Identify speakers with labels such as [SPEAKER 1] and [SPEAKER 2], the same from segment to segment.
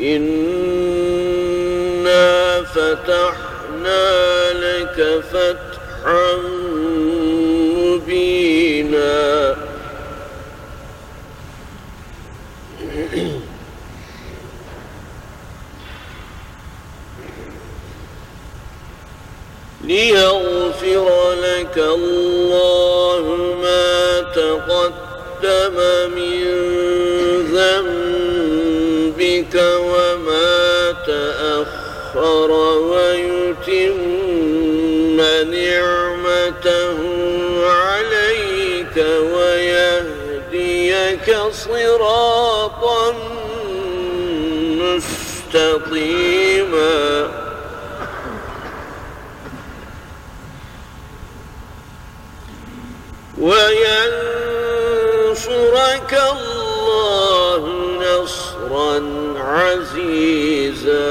[SPEAKER 1] إنا فتحنا لك فتحا مبينا ليغفر لك الله تأخر ويتم نعمته عليك ويهديك صراطا مستقيما. وينصرك الله نصرا عزيزا.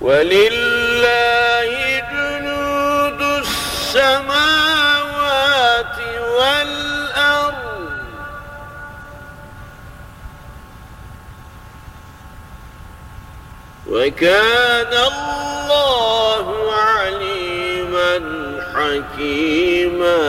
[SPEAKER 1] ولله جنود السماوات والأرض. وكان الله عليما حكيما.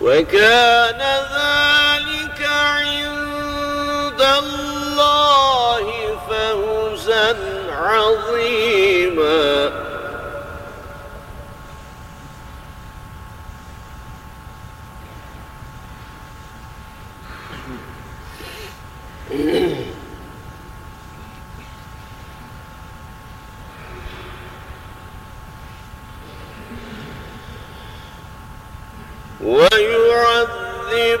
[SPEAKER 1] وكان ذلك عند الله فوزا عظيما.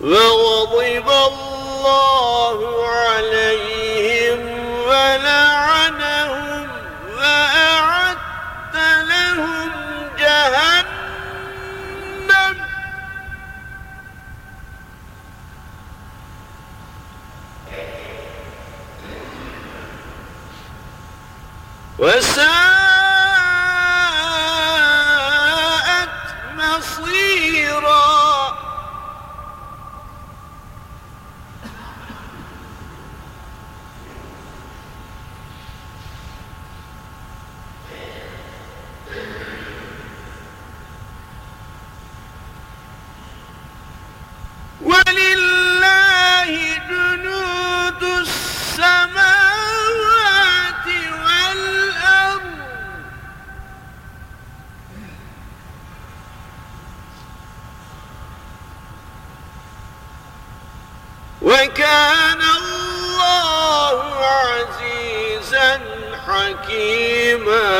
[SPEAKER 1] وغضب الله عليهم ولعنهم وأعد لهم جهنم. وساءت وكان الله عزيزا حكيما.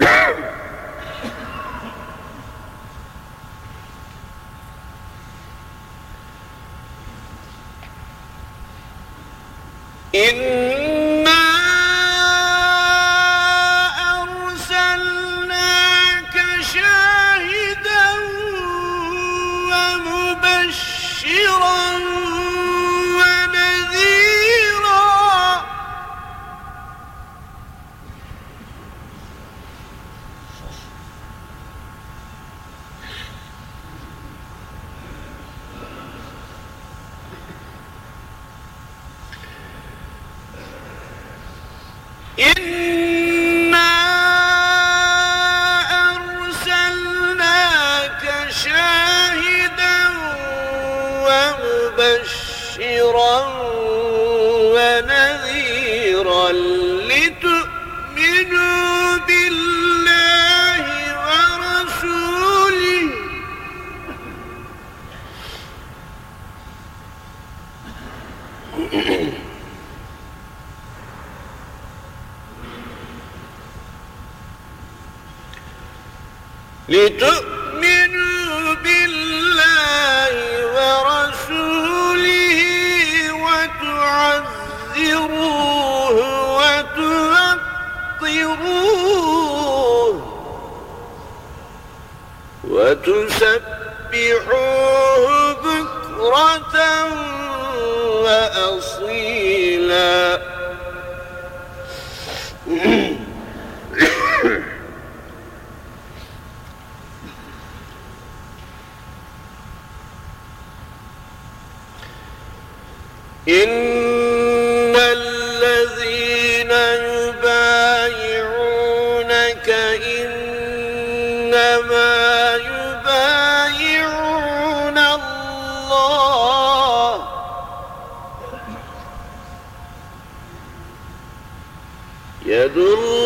[SPEAKER 1] إن إنا أرسلناك شاهدا ومبشرا ونذيرا لتؤمنوا بالله ورسوله وتسبحوه بكرة وأصيلا. إن الذين يبايعونك إنما يبايعون الله يد الله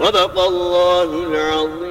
[SPEAKER 1] صدق الله العظيم.